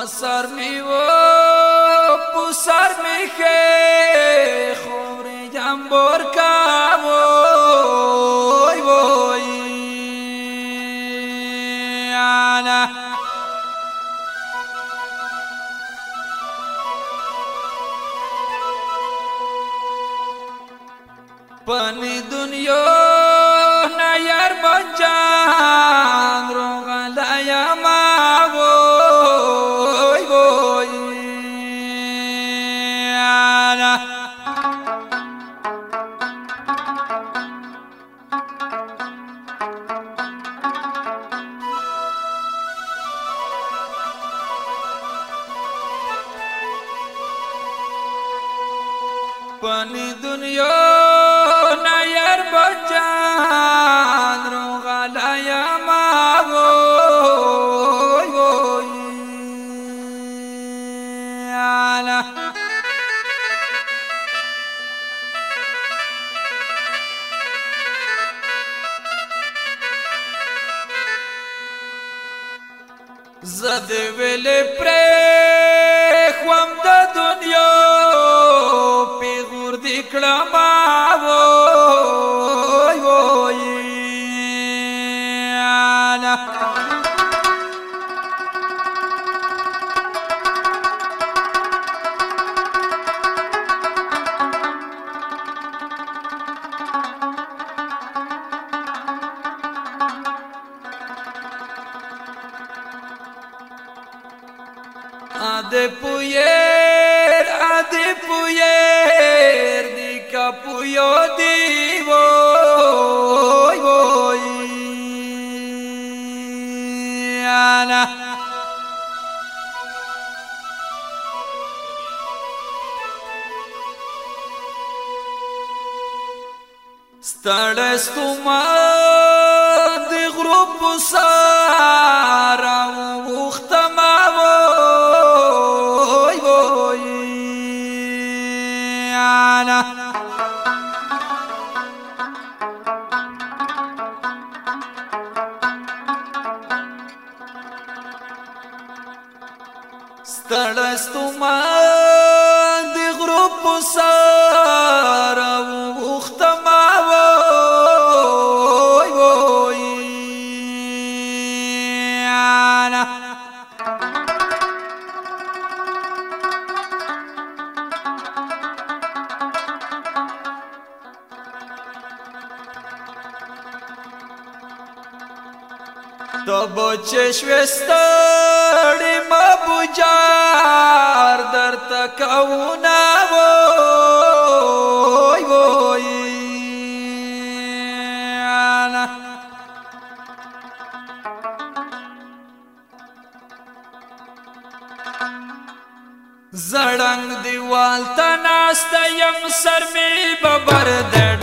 پسر می و پسر می خه خوری جنبور وای وای. آنا. تعالی زد ویل پر خوام د دنیا پیغور دی کلام ستړستما د غروب سارا وختما وای وای انا انا تو بچش وستړی مبوجار در تکونا وای دیوال تناست یم سر می ببر د